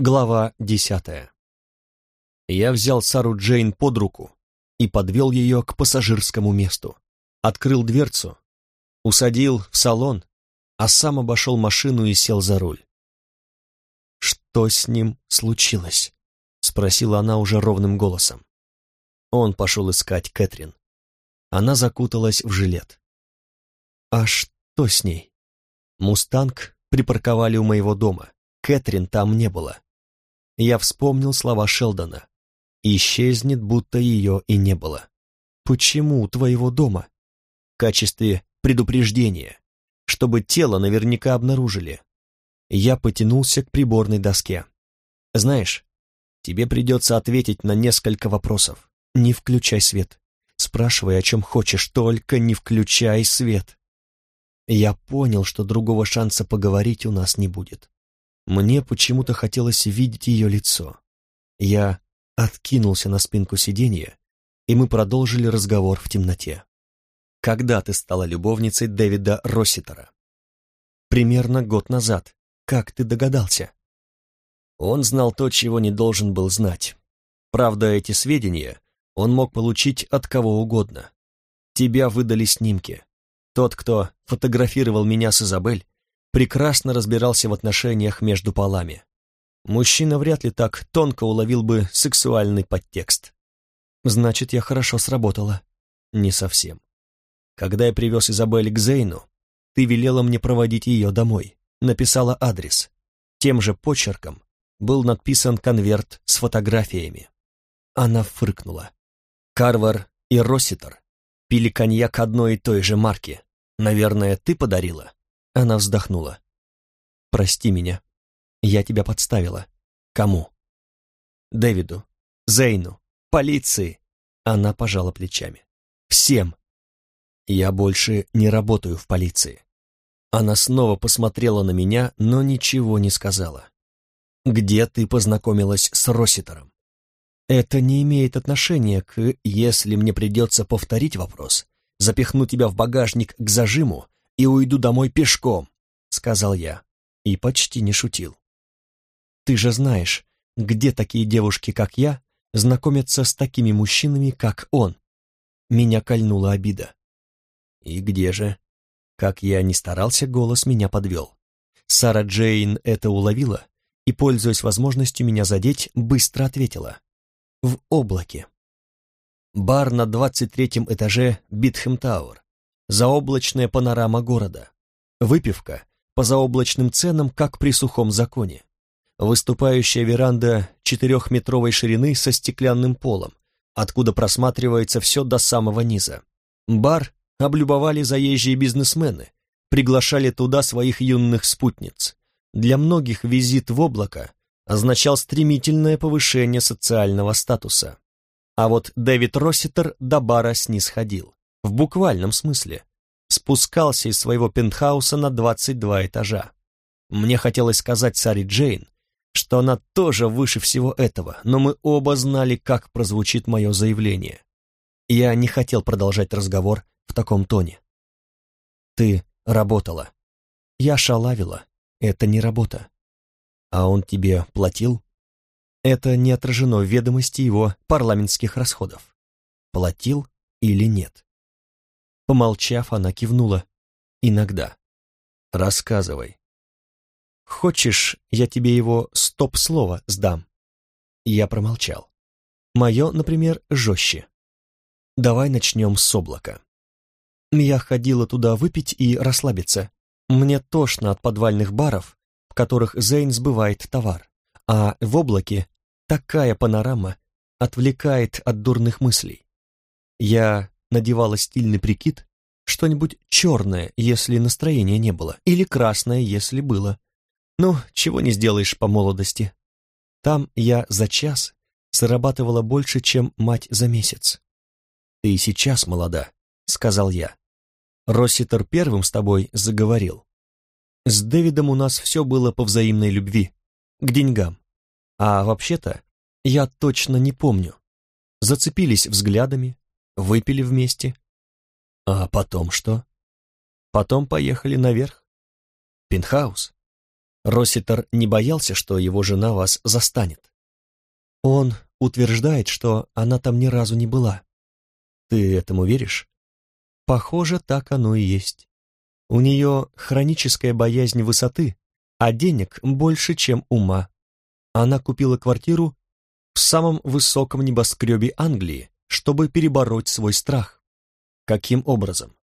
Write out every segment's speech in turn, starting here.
Глава десятая. Я взял Сару Джейн под руку и подвел ее к пассажирскому месту. Открыл дверцу, усадил в салон, а сам обошел машину и сел за руль. «Что с ним случилось?» — спросила она уже ровным голосом. Он пошел искать Кэтрин. Она закуталась в жилет. «А что с ней?» «Мустанг припарковали у моего дома. Кэтрин там не было. Я вспомнил слова Шелдона. «Исчезнет, будто ее и не было». «Почему у твоего дома?» «В качестве предупреждения, чтобы тело наверняка обнаружили». Я потянулся к приборной доске. «Знаешь, тебе придется ответить на несколько вопросов. Не включай свет. Спрашивай, о чем хочешь, только не включай свет». Я понял, что другого шанса поговорить у нас не будет. Мне почему-то хотелось видеть ее лицо. Я откинулся на спинку сиденья, и мы продолжили разговор в темноте. «Когда ты стала любовницей Дэвида Росситера?» «Примерно год назад. Как ты догадался?» Он знал то, чего не должен был знать. Правда, эти сведения он мог получить от кого угодно. Тебя выдали снимки. Тот, кто фотографировал меня с Изабель, прекрасно разбирался в отношениях между полами. Мужчина вряд ли так тонко уловил бы сексуальный подтекст. Значит, я хорошо сработала. Не совсем. Когда я привез Изабель к Зейну, ты велела мне проводить ее домой. Написала адрес. Тем же почерком был надписан конверт с фотографиями. Она фыркнула. Карвар и Росситер пили коньяк одной и той же марки. Наверное, ты подарила? Она вздохнула. «Прости меня. Я тебя подставила. Кому?» «Дэвиду. Зейну. Полиции». Она пожала плечами. «Всем. Я больше не работаю в полиции». Она снова посмотрела на меня, но ничего не сказала. «Где ты познакомилась с Росситером?» «Это не имеет отношения к, если мне придется повторить вопрос, запихну тебя в багажник к зажиму и уйду домой пешком», — сказал я, и почти не шутил. «Ты же знаешь, где такие девушки, как я, знакомятся с такими мужчинами, как он?» Меня кольнула обида. «И где же?» Как я не старался, голос меня подвел. Сара Джейн это уловила и, пользуясь возможностью меня задеть, быстро ответила. «В облаке». Бар на двадцать третьем этаже Битхэм Тауэр заоблачная панорама города. Выпивка по заоблачным ценам, как при сухом законе. Выступающая веранда четырехметровой ширины со стеклянным полом, откуда просматривается все до самого низа. Бар облюбовали заезжие бизнесмены, приглашали туда своих юных спутниц. Для многих визит в облако означал стремительное повышение социального статуса. А вот Дэвид Росситер до бара снисходил в буквальном смысле, спускался из своего пентхауса на 22 этажа. Мне хотелось сказать Саре Джейн, что она тоже выше всего этого, но мы оба знали, как прозвучит мое заявление. Я не хотел продолжать разговор в таком тоне. «Ты работала. Я шалавила. Это не работа. А он тебе платил?» Это не отражено в ведомости его парламентских расходов. Платил или нет? Помолчав, она кивнула. «Иногда. Рассказывай». «Хочешь, я тебе его стоп-слово сдам?» Я промолчал. Мое, например, жестче. Давай начнем с облака. Я ходила туда выпить и расслабиться. Мне тошно от подвальных баров, в которых Зейн сбывает товар. А в облаке такая панорама отвлекает от дурных мыслей. Я надевала стильный прикид, что-нибудь черное, если настроения не было, или красное, если было. Ну, чего не сделаешь по молодости. Там я за час зарабатывала больше, чем мать за месяц. «Ты сейчас молода», — сказал я. Росситер первым с тобой заговорил. С Дэвидом у нас все было по взаимной любви, к деньгам. А вообще-то, я точно не помню. Зацепились взглядами, выпили вместе. А потом что? Потом поехали наверх. Пентхаус. Росситер не боялся, что его жена вас застанет. Он утверждает, что она там ни разу не была. Ты этому веришь? Похоже, так оно и есть. У нее хроническая боязнь высоты, а денег больше, чем ума. Она купила квартиру в самом высоком небоскребе Англии, чтобы перебороть свой страх. Каким образом?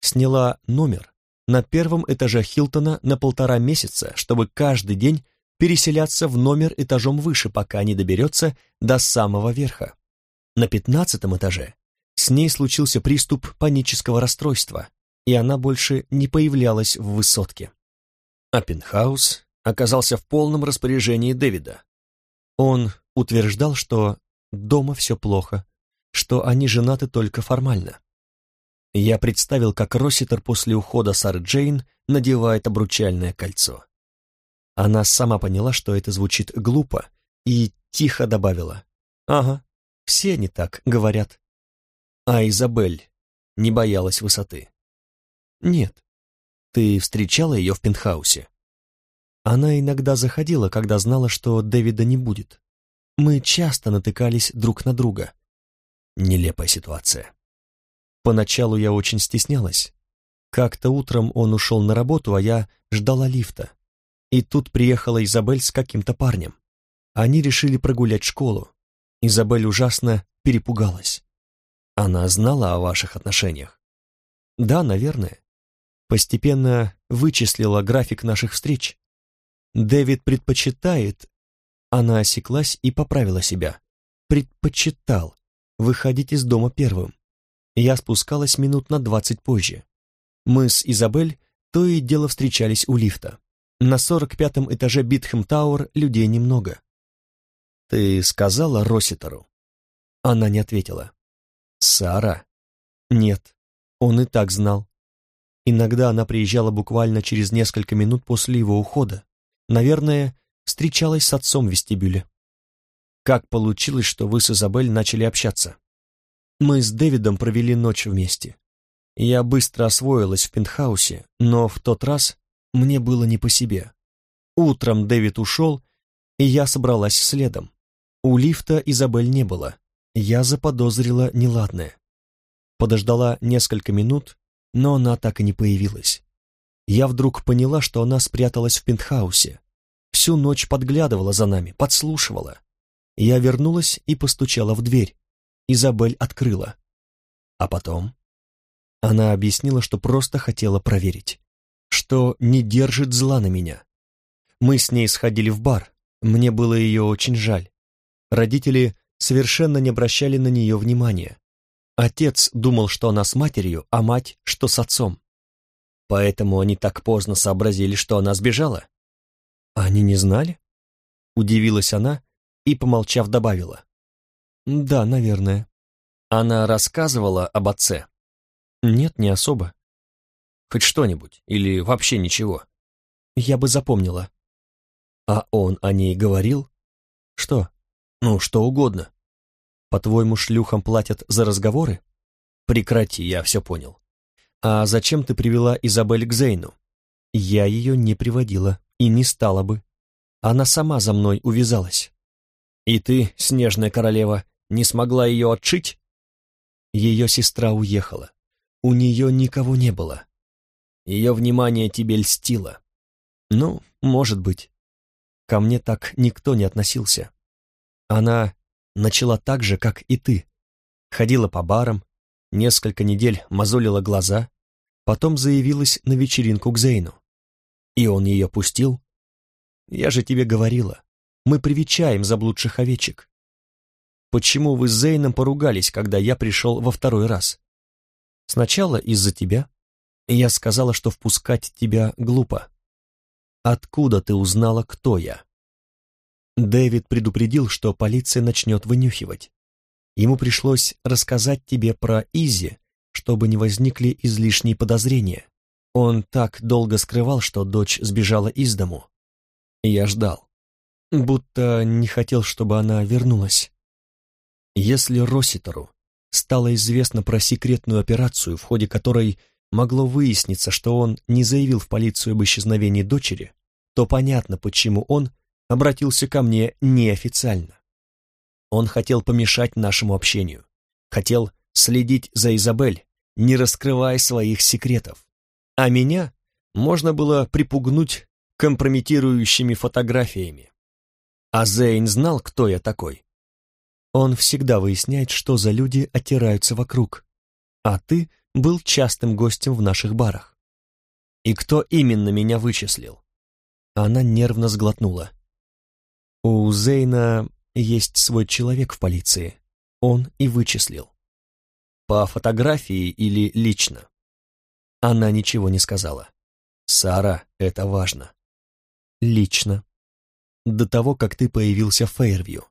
Сняла номер на первом этаже Хилтона на полтора месяца, чтобы каждый день переселяться в номер этажом выше, пока не доберется до самого верха. На пятнадцатом этаже с ней случился приступ панического расстройства, и она больше не появлялась в высотке. А пентхаус оказался в полном распоряжении Дэвида. Он утверждал, что дома все плохо, что они женаты только формально. Я представил, как Росситер после ухода Сары Джейн надевает обручальное кольцо. Она сама поняла, что это звучит глупо, и тихо добавила. «Ага, все они так говорят». А Изабель не боялась высоты. «Нет. Ты встречала ее в пентхаусе?» Она иногда заходила, когда знала, что Дэвида не будет. Мы часто натыкались друг на друга. Нелепая ситуация. Поначалу я очень стеснялась. Как-то утром он ушел на работу, а я ждала лифта. И тут приехала Изабель с каким-то парнем. Они решили прогулять школу. Изабель ужасно перепугалась. Она знала о ваших отношениях? Да, наверное. Постепенно вычислила график наших встреч. Дэвид предпочитает... Она осеклась и поправила себя. Предпочитал выходить из дома первым. Я спускалась минут на двадцать позже. Мы с Изабель то и дело встречались у лифта. На сорок пятом этаже Битхэм Тауэр людей немного. «Ты сказала Росситеру?» Она не ответила. «Сара?» «Нет, он и так знал. Иногда она приезжала буквально через несколько минут после его ухода. Наверное, встречалась с отцом в вестибюле. Как получилось, что вы с Изабель начали общаться? Мы с Дэвидом провели ночь вместе. Я быстро освоилась в пентхаусе, но в тот раз мне было не по себе. Утром Дэвид ушел, и я собралась следом. У лифта Изабель не было. Я заподозрила неладное. Подождала несколько минут, но она так и не появилась. Я вдруг поняла, что она спряталась в пентхаусе. Всю ночь подглядывала за нами, подслушивала. Я вернулась и постучала в дверь. Изабель открыла. А потом? Она объяснила, что просто хотела проверить, что не держит зла на меня. Мы с ней сходили в бар, мне было ее очень жаль. Родители совершенно не обращали на нее внимания. Отец думал, что она с матерью, а мать, что с отцом. Поэтому они так поздно сообразили, что она сбежала. Они не знали? Удивилась она и, помолчав, добавила. Да, наверное. Она рассказывала об отце? Нет, не особо. Хоть что-нибудь, или вообще ничего. Я бы запомнила. А он о ней говорил? Что? Ну, что угодно. По-твоему, шлюхам платят за разговоры? Прекрати, я все понял. А зачем ты привела Изабель к Зейну? Я ее не приводила и не стала бы. Она сама за мной увязалась. И ты, снежная королева, не смогла ее отшить? Ее сестра уехала. У нее никого не было. Ее внимание тебе льстило. Ну, может быть. Ко мне так никто не относился. Она начала так же, как и ты. Ходила по барам, несколько недель мозолила глаза, потом заявилась на вечеринку к Зейну. И он ее пустил? Я же тебе говорила, мы привечаем заблудших овечек. Почему вы с Зейном поругались, когда я пришел во второй раз? Сначала из-за тебя. Я сказала, что впускать тебя глупо. Откуда ты узнала, кто я? Дэвид предупредил, что полиция начнет вынюхивать. Ему пришлось рассказать тебе про Изи, чтобы не возникли излишние подозрения. Он так долго скрывал, что дочь сбежала из дому. Я ждал. Будто не хотел, чтобы она вернулась. Если Росситеру стало известно про секретную операцию, в ходе которой могло выясниться, что он не заявил в полицию об исчезновении дочери, то понятно, почему он обратился ко мне неофициально. Он хотел помешать нашему общению, хотел следить за Изабель, не раскрывая своих секретов. А меня можно было припугнуть компрометирующими фотографиями. А Зейн знал, кто я такой. Он всегда выясняет, что за люди оттираются вокруг. А ты был частым гостем в наших барах. И кто именно меня вычислил? Она нервно сглотнула. У Зейна есть свой человек в полиции. Он и вычислил. По фотографии или лично? Она ничего не сказала. Сара, это важно. Лично. До того, как ты появился в Фейервью.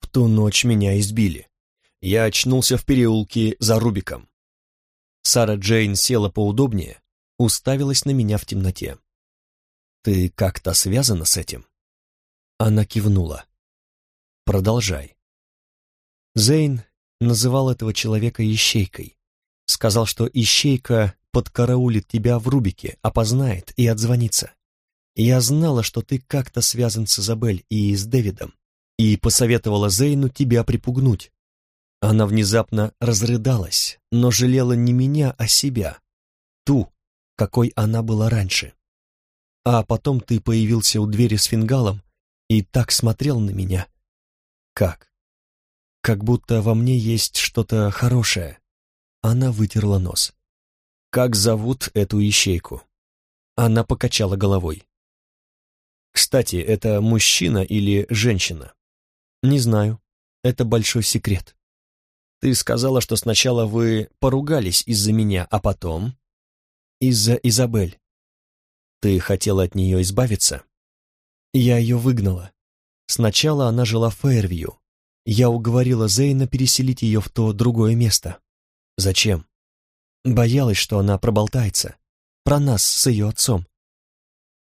В ту ночь меня избили. Я очнулся в переулке за Рубиком. Сара Джейн села поудобнее, уставилась на меня в темноте. «Ты как-то связана с этим?» Она кивнула. «Продолжай». Зейн называл этого человека ищейкой. Сказал, что ищейка подкараулит тебя в Рубике, опознает и отзвонится. Я знала, что ты как-то связан с Изабель и с Дэвидом, и посоветовала Зейну тебя припугнуть. Она внезапно разрыдалась, но жалела не меня, а себя, ту, какой она была раньше. А потом ты появился у двери с фингалом и так смотрел на меня. Как? Как будто во мне есть что-то хорошее. Она вытерла нос. Как зовут эту ищейку? Она покачала головой. Кстати, это мужчина или женщина? Не знаю. Это большой секрет. Ты сказала, что сначала вы поругались из-за меня, а потом... Из-за Изабель. Ты хотела от нее избавиться? Я ее выгнала. Сначала она жила в Фейервью. Я уговорила Зейна переселить ее в то другое место. Зачем? Боялась, что она проболтается. Про нас с ее отцом.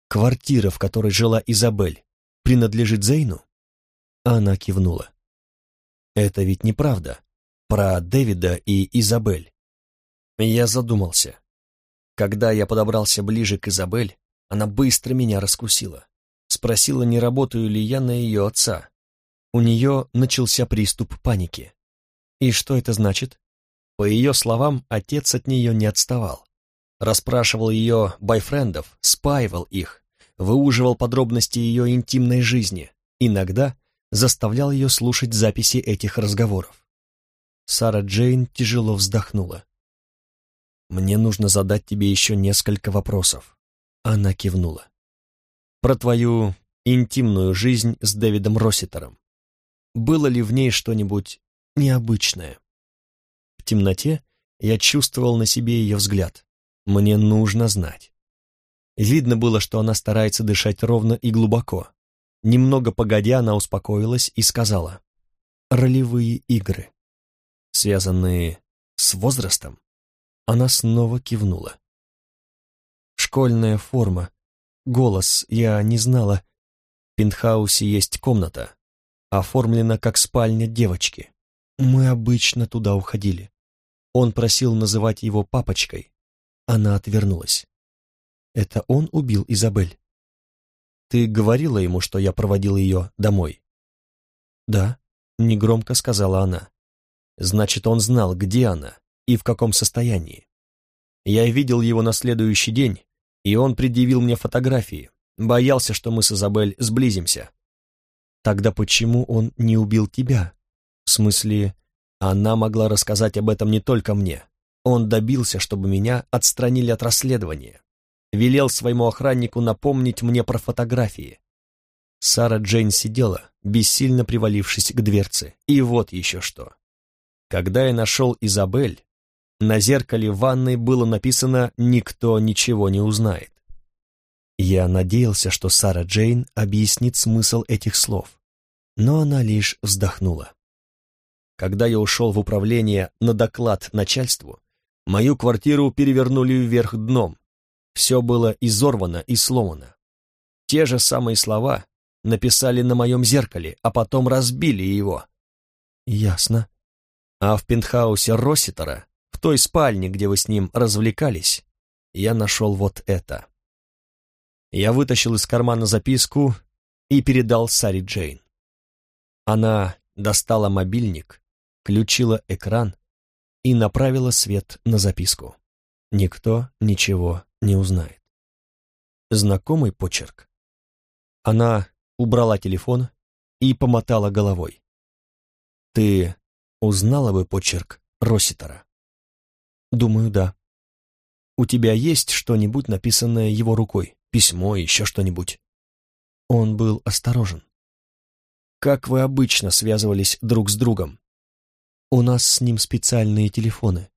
Квартира, в которой жила Изабель, принадлежит Зейну? Она кивнула. Это ведь неправда. Про Дэвида и Изабель. Я задумался. Когда я подобрался ближе к Изабель, она быстро меня раскусила. Спросила, не работаю ли я на ее отца. У нее начался приступ паники. И что это значит? По ее словам, отец от нее не отставал. Расспрашивал ее бойфрендов, спаивал их, выуживал подробности ее интимной жизни, иногда заставлял ее слушать записи этих разговоров. Сара Джейн тяжело вздохнула. «Мне нужно задать тебе еще несколько вопросов». Она кивнула. «Про твою интимную жизнь с Дэвидом Росситером. Было ли в ней что-нибудь необычное?» В темноте я чувствовал на себе ее взгляд. Мне нужно знать. Видно было, что она старается дышать ровно и глубоко. Немного погодя, она успокоилась и сказала. «Ролевые игры, связанные с возрастом?» Она снова кивнула. Школьная форма. Голос, я не знала. В пентхаусе есть комната. Оформлена как спальня девочки. Мы обычно туда уходили. Он просил называть его папочкой. Она отвернулась. Это он убил Изабель? Ты говорила ему, что я проводил ее домой? Да, негромко сказала она. Значит, он знал, где она и в каком состоянии. Я видел его на следующий день, и он предъявил мне фотографии, боялся, что мы с Изабель сблизимся. Тогда почему он не убил тебя? В смысле, она могла рассказать об этом не только мне. Он добился, чтобы меня отстранили от расследования. Велел своему охраннику напомнить мне про фотографии. Сара Джейн сидела, бессильно привалившись к дверце. И вот еще что. Когда я нашел Изабель, на зеркале ванной было написано «Никто ничего не узнает». Я надеялся, что Сара Джейн объяснит смысл этих слов, но она лишь вздохнула. Когда я ушел в управление на доклад начальству, мою квартиру перевернули вверх дном. Все было изорвано и сломано. Те же самые слова написали на моем зеркале, а потом разбили его. Ясно. А в пентхаусе Росситера в той спальне, где вы с ним развлекались, я нашел вот это. Я вытащил из кармана записку и передал Саре Джейн. Она достала мобильник, включила экран и направила свет на записку. Никто ничего не узнает. Знакомый почерк. Она убрала телефон и помотала головой. «Ты узнала бы почерк Росситера?» «Думаю, да. У тебя есть что-нибудь, написанное его рукой? Письмо, еще что-нибудь?» Он был осторожен. «Как вы обычно связывались друг с другом?» «У нас с ним специальные телефоны.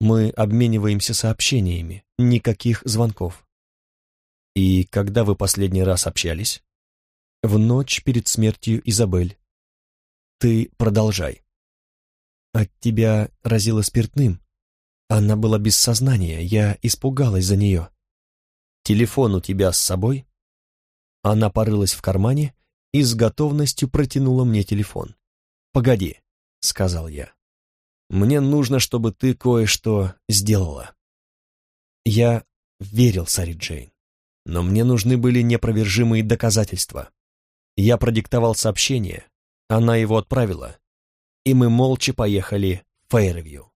Мы обмениваемся сообщениями, никаких звонков». «И когда вы последний раз общались?» «В ночь перед смертью Изабель». «Ты продолжай». «От тебя разило спиртным. Она была без сознания, я испугалась за нее». «Телефон у тебя с собой?» Она порылась в кармане и с готовностью протянула мне телефон. «Погоди», — сказал я. «Мне нужно, чтобы ты кое-что сделала». Я верил Саре Джейн, но мне нужны были непровержимые доказательства. Я продиктовал сообщение, она его отправила, и мы молча поехали в Фейервью.